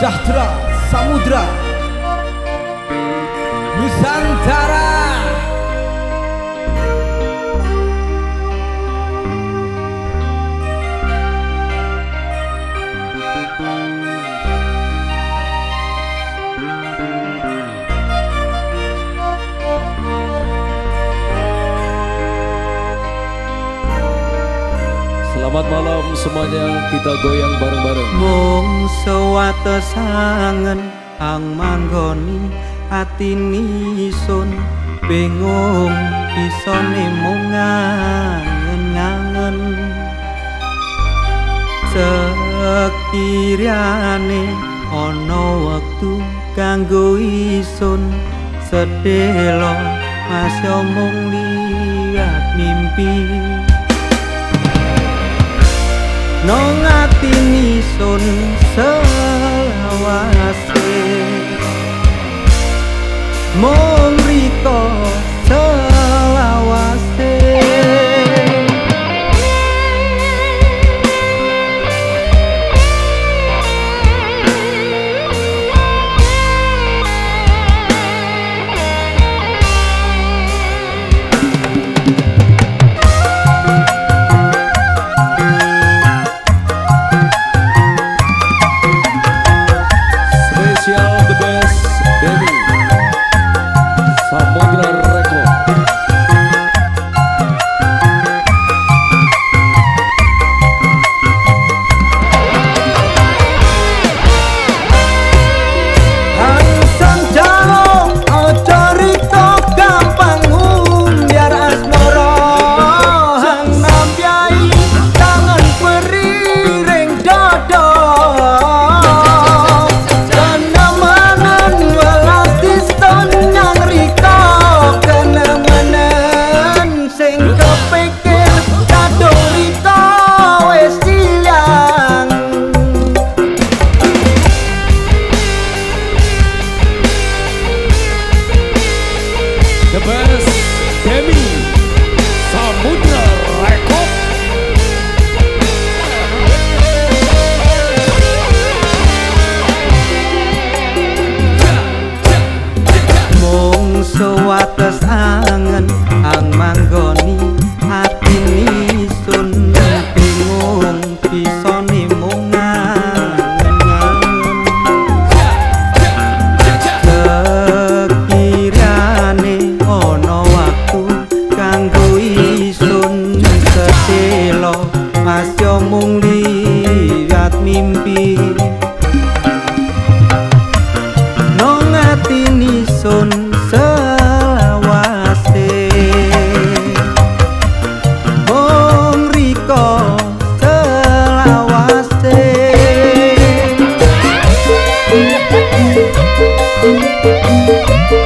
sejahtera samudra Nusantara Selamat malam semuanya. Kita goyang bareng-bareng. Mung sewatesangen ang manggoni atini sun bingung isone mung ngangen sekirane ana wektu kanggo isun. Sedelo masih mung liat mimpi nong atini sun selawase mong riko sewates angen ang manggoni hati sun bingung bisa nimung angen kekirane ono waktu kanggo isun. Kecilo masyo mung liat mimpi.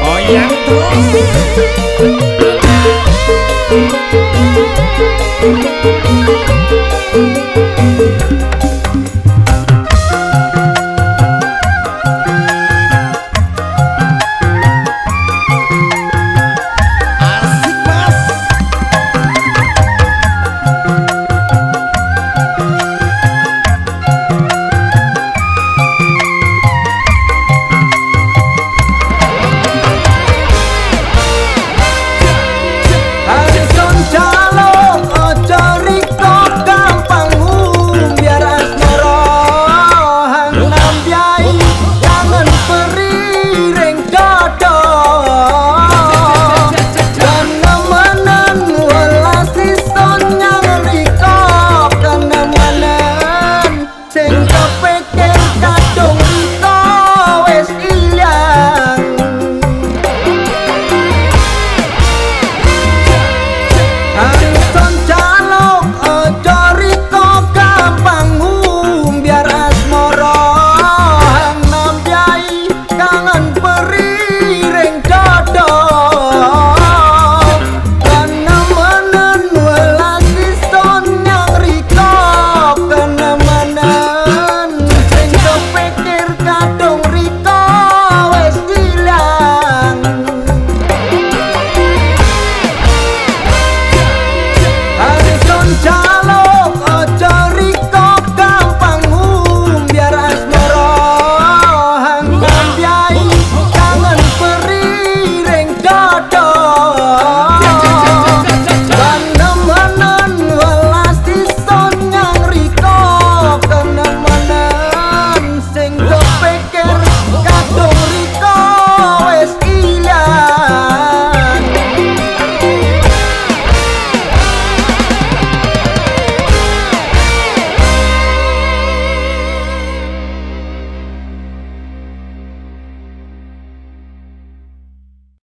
Hồi giám thuốc